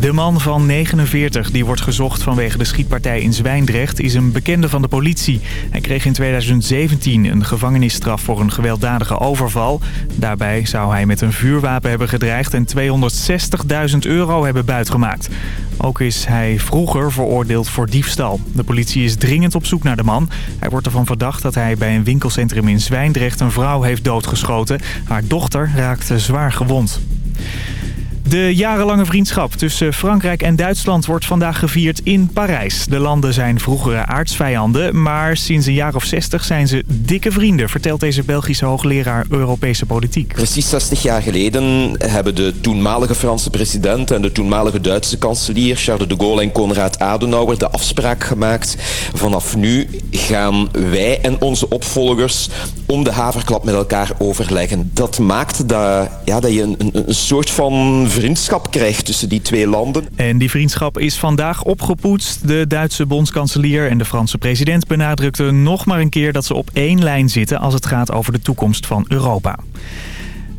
De man van 49 die wordt gezocht vanwege de schietpartij in Zwijndrecht is een bekende van de politie. Hij kreeg in 2017 een gevangenisstraf voor een gewelddadige overval. Daarbij zou hij met een vuurwapen hebben gedreigd en 260.000 euro hebben buitgemaakt. Ook is hij vroeger veroordeeld voor diefstal. De politie is dringend op zoek naar de man. Hij wordt ervan verdacht dat hij bij een winkelcentrum in Zwijndrecht een vrouw heeft doodgeschoten. Haar dochter raakte zwaar gewond. De jarenlange vriendschap tussen Frankrijk en Duitsland wordt vandaag gevierd in Parijs. De landen zijn vroegere aardsvijanden, maar sinds een jaar of zestig zijn ze dikke vrienden, vertelt deze Belgische hoogleraar Europese politiek. Precies 60 jaar geleden hebben de toenmalige Franse president en de toenmalige Duitse kanselier Charles de Gaulle en Konrad Adenauer de afspraak gemaakt. Vanaf nu gaan wij en onze opvolgers om de haverklap met elkaar overleggen. Dat maakt dat, ja, dat je een, een soort van vriendschap krijgt tussen die twee landen. En die vriendschap is vandaag opgepoetst. De Duitse bondskanselier en de Franse president benadrukten nog maar een keer dat ze op één lijn zitten als het gaat over de toekomst van Europa.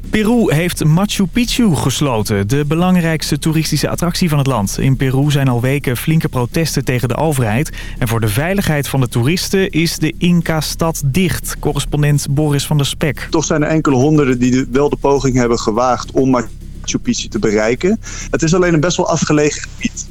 Peru heeft Machu Picchu gesloten, de belangrijkste toeristische attractie van het land. In Peru zijn al weken flinke protesten tegen de overheid. En voor de veiligheid van de toeristen is de Inca-stad dicht. Correspondent Boris van der Spek. Toch zijn er enkele honderden die wel de poging hebben gewaagd om Machu Picchu te bereiken. Het is alleen een best wel afgelegen gebied.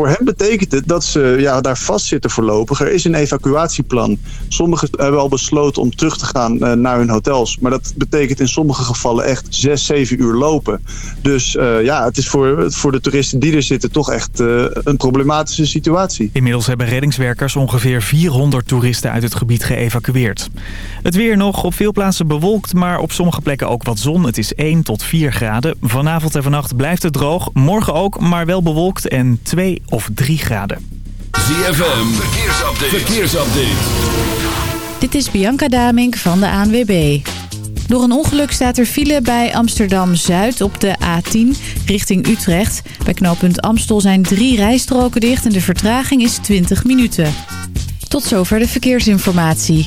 Voor hen betekent het dat ze ja, daar vastzitten voorlopig. Er is een evacuatieplan. Sommigen hebben al besloten om terug te gaan uh, naar hun hotels. Maar dat betekent in sommige gevallen echt 6, 7 uur lopen. Dus uh, ja, het is voor, voor de toeristen die er zitten toch echt uh, een problematische situatie. Inmiddels hebben reddingswerkers ongeveer 400 toeristen uit het gebied geëvacueerd. Het weer nog op veel plaatsen bewolkt, maar op sommige plekken ook wat zon. Het is 1 tot 4 graden. Vanavond en vannacht blijft het droog. Morgen ook, maar wel bewolkt en 2 of 3 graden. ZFM, verkeersupdate. verkeersupdate. Dit is Bianca Damink van de ANWB. Door een ongeluk staat er file bij Amsterdam-Zuid op de A10 richting Utrecht. Bij knooppunt Amstel zijn drie rijstroken dicht en de vertraging is 20 minuten. Tot zover de verkeersinformatie.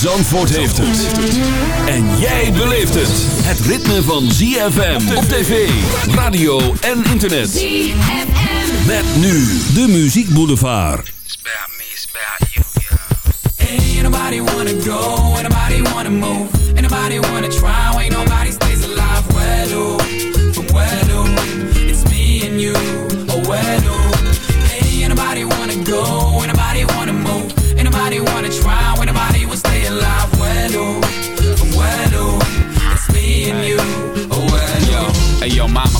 Zandvoort heeft het. En jij beleeft het. Het ritme van ZFM op tv, radio en internet. ZFM. Met nu de Muziek Boulevard. It's about me, it's about you, yeah. Ain't nobody wanna go, ain't nobody wanna move. Ain't nobody wanna try, ain't nobody stays alive. Well, oh, from well, oh, it's me and you. Oh, well, oh. Ain't nobody wanna go,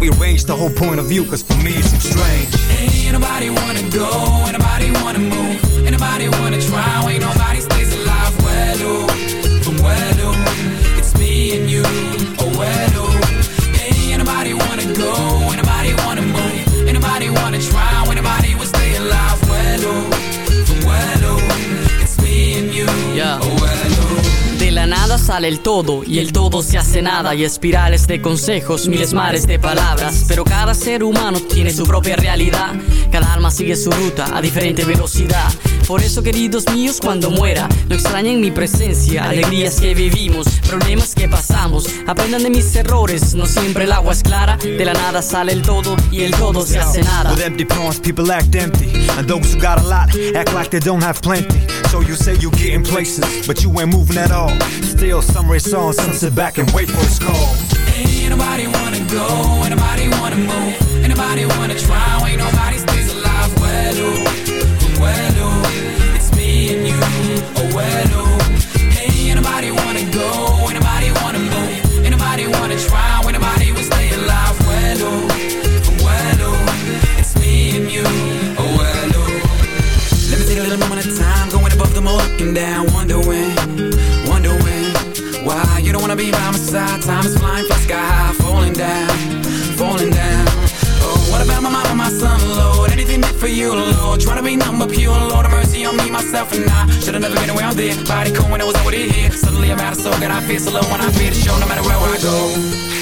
We arrange the whole point of view, cause for me it's strange. Ain't nobody wanna go, sale el todo y el todo se hace nada y espirales de consejos, miles mares de palabras. Pero cada ser humano tiene su propia realidad, cada alma sigue su ruta a diferente velocidad. Por eso, queridos míos, cuando muera, no extrañen mi presencia, alegrías que vivimos, problemas que pasamos. Aprendan de mis errores, no siempre el agua es clara. De la nada sale el todo y el todo se hace nada. With empty palms, people act empty. And those who got a lot act like they don't have plenty. So you say you're getting places, but you ain't moving at all. Still, some race on, some sit back and wait for its call. Ain't nobody wanna go, ain't nobody wanna move, ain't nobody wanna try. for you Lord, Trying to be nothing but pure Lord have mercy on me, myself and I Should've never been where I'm there Body cool when I was already here. Suddenly I'm out of soul got I feel so low When I feel the show no matter where I go.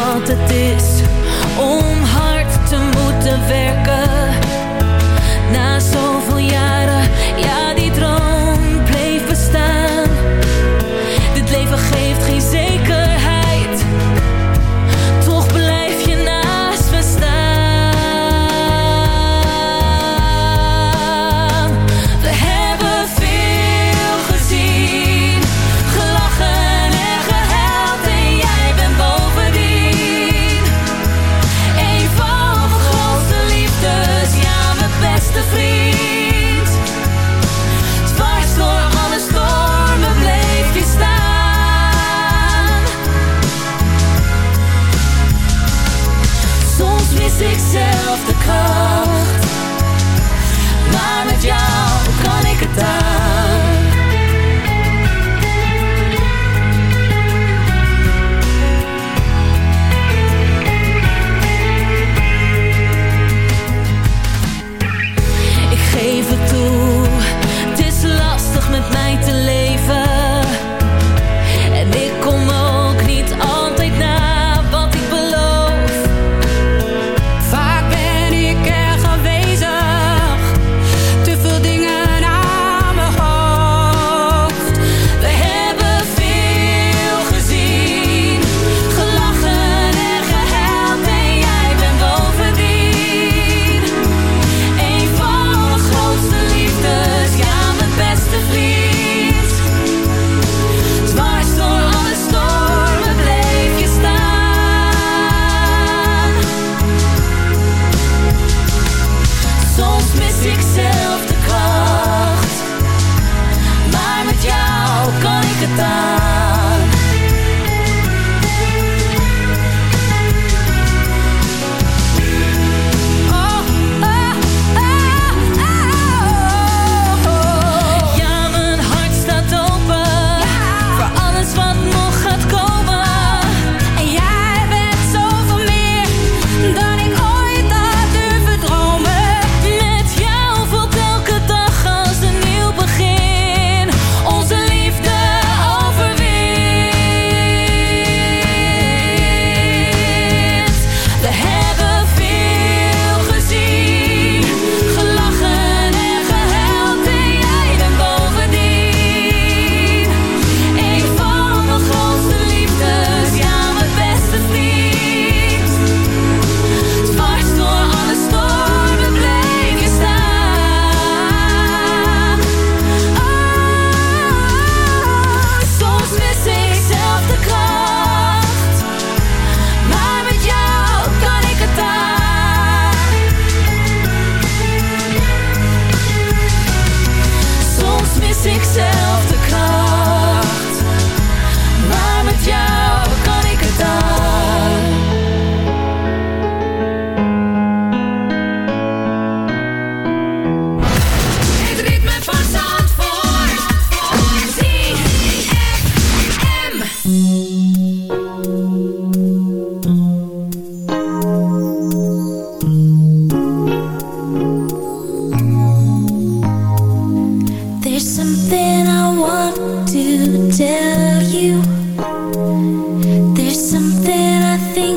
wat het is om hard te moeten werken. Na zoveel jaar.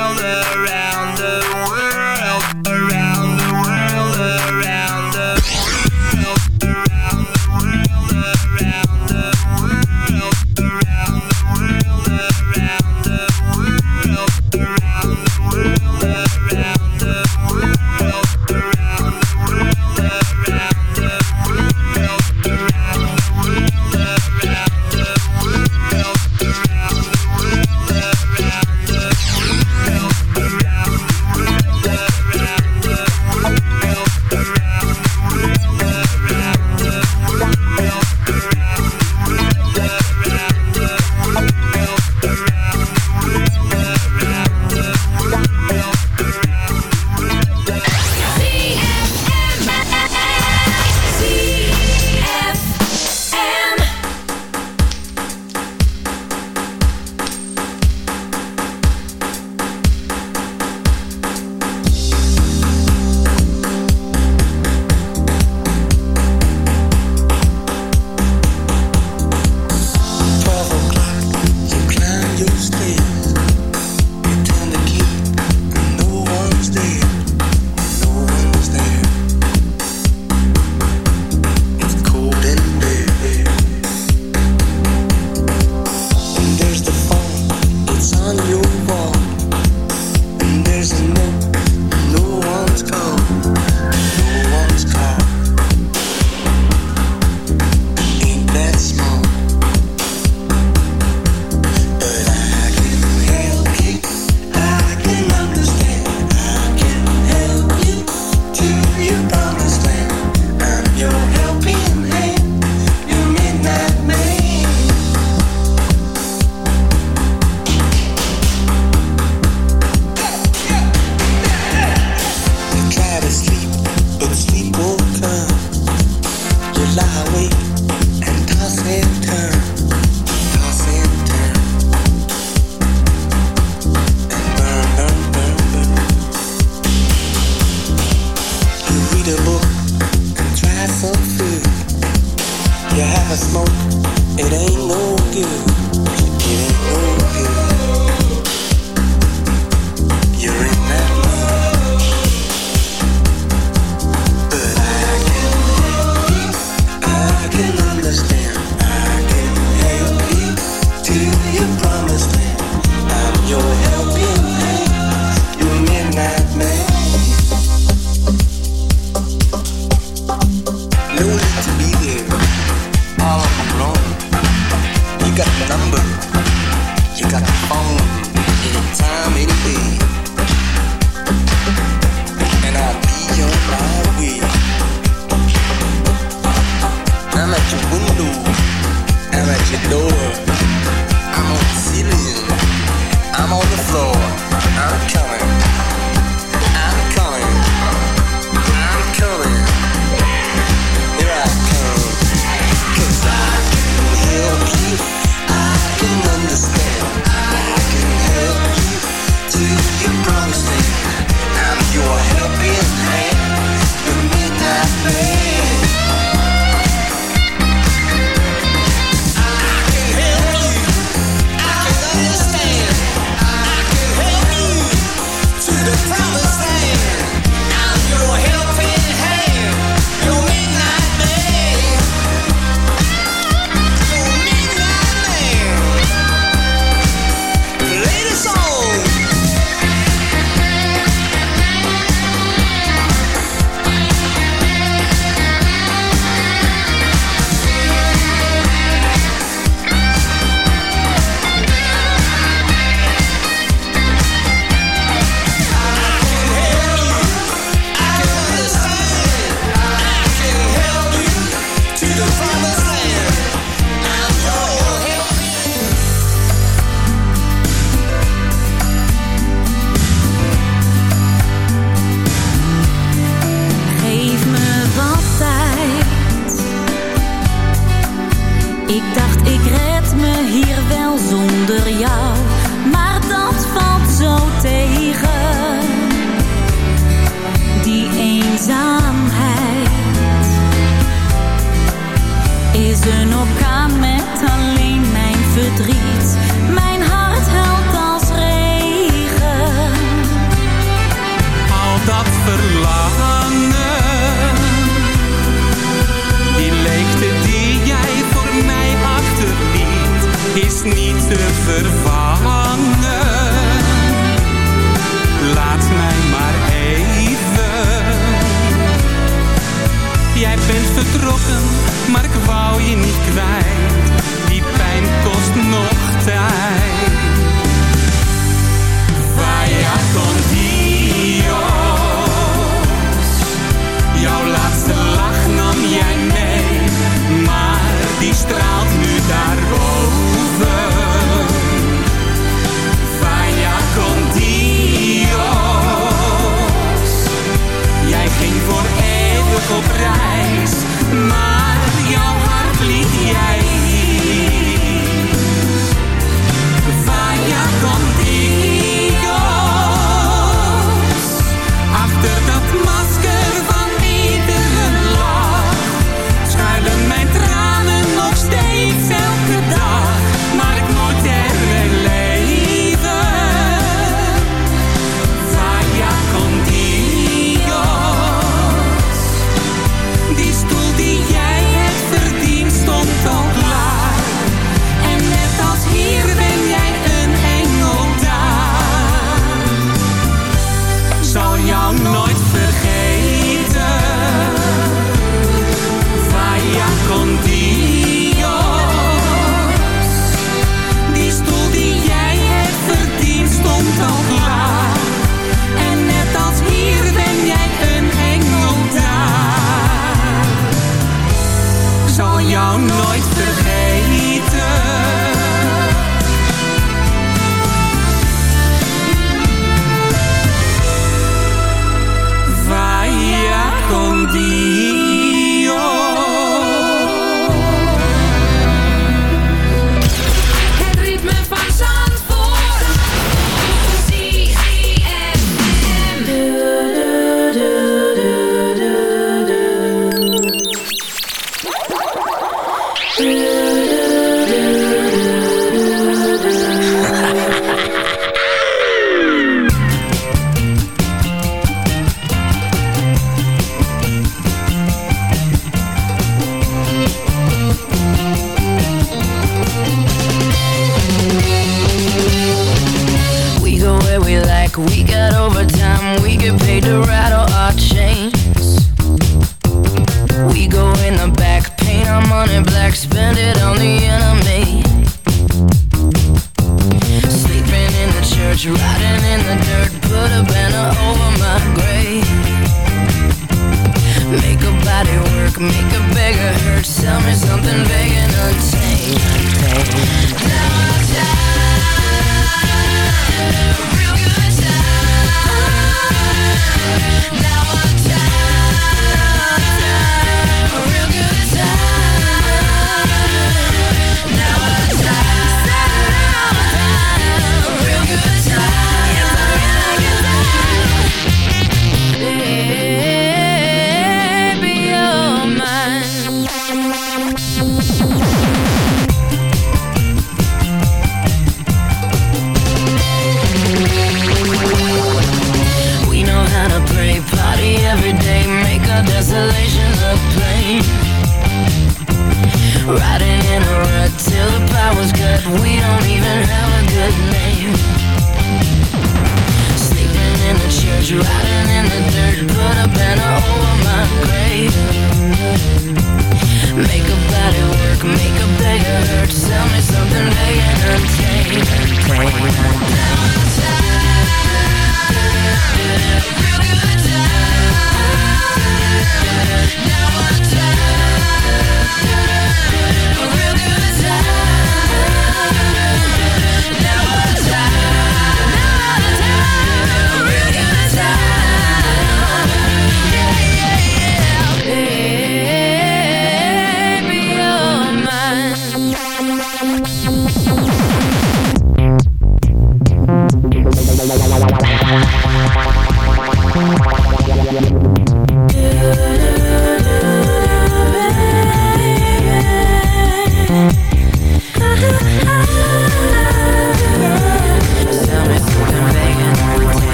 round, around, around.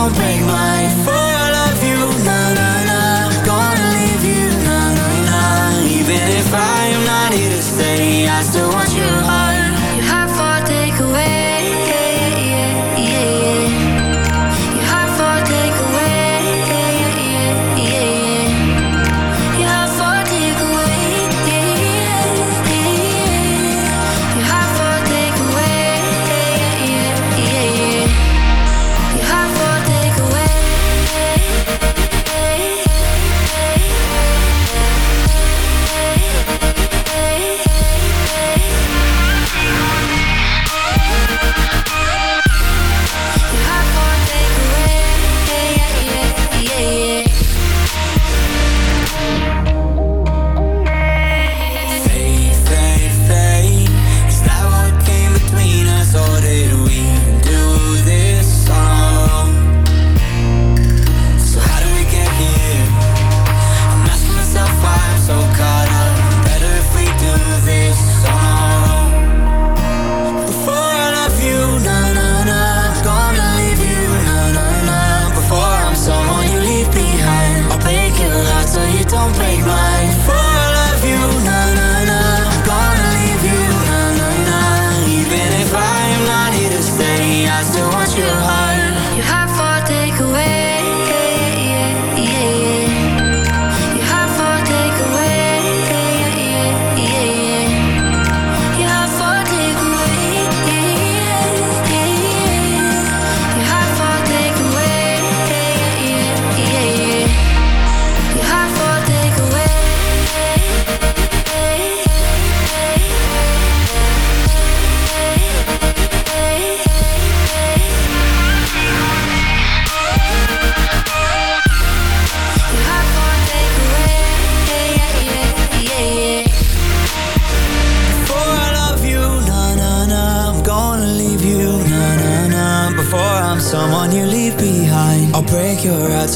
don't break my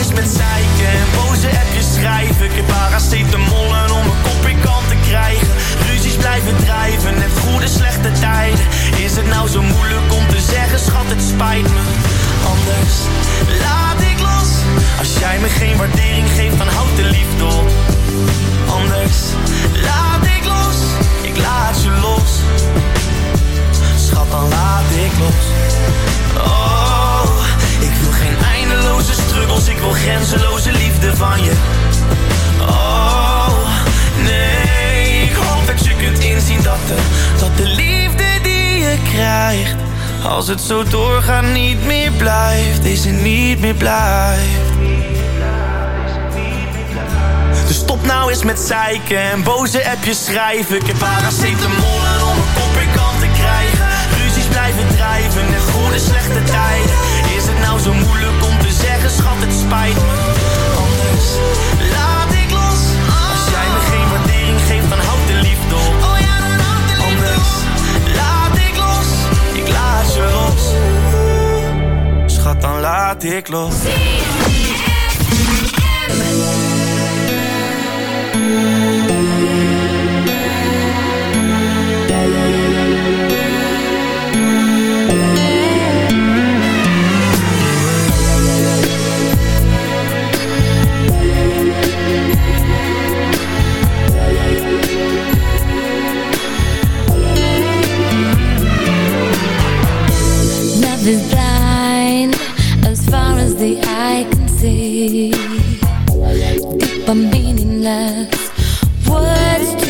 Eens met zeiken en boze appjes schrijven. Ik heb paracetamolen om mijn kop in kant te krijgen. Ruzies blijven drijven, net goede slechte tijden. Is het nou zo moeilijk om te zeggen, schat, het spijt me. Anders laat ik los. Als jij me geen waardering geeft, dan houd de liefde op. Anders laat ik los, ik laat je los. Schat, dan laat ik los. Oh, ik wil geen eindeloze struggles, ik wil grenzeloze liefde van je. Oh, nee, ik hoop dat je kunt inzien dat de, dat de liefde die je krijgt, als het zo doorgaat niet meer blijft, deze niet meer blijft. Dus stop nou eens met zeiken en boze appjes schrijven. Ik heb paracetamolen om mijn kop in te krijgen. Ruzies blijven drijven en goede slechte tijden nou zo moeilijk om te zeggen, schat, het spijt me. Anders laat ik los. Als jij me geen waardering geeft, dan houd de liefde op. Oh ja, dan houd de liefde Anders laat ik los. Ik laat je los. Schat, dan laat ik los. is blind as far as the eye can see. Deep I'm meaningless. Words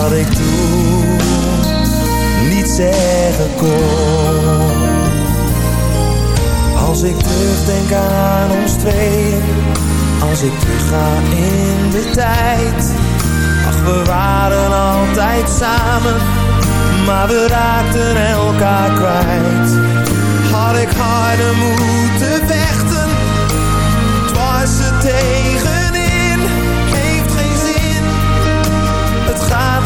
Dat ik toen niet zeggen kon. Als ik terugdenk aan ons tweeën, als ik terugga in de tijd. Ach, we waren altijd samen, maar we raakten elkaar kwijt. Had ik harder moeten vechten, het was het tegen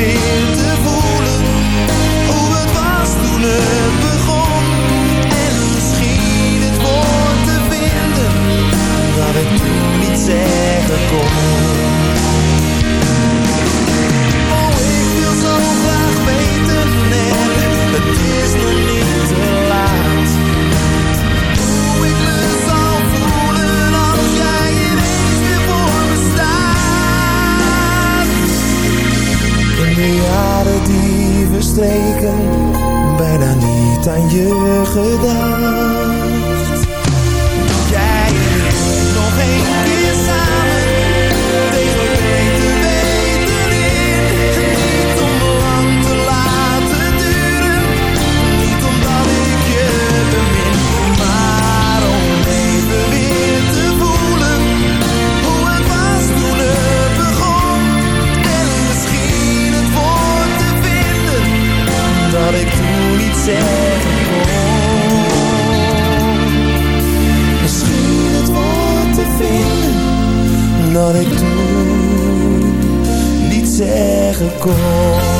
weer te voelen hoe het was toen het begon. En misschien het woord te vinden dat ik toen niet zeggen kon. Oh, ik wil zo graag weten en het is nog niet te laat. De jaren die verstreken, bijna niet aan je gedacht. Dat ik toen niet zeggen kon.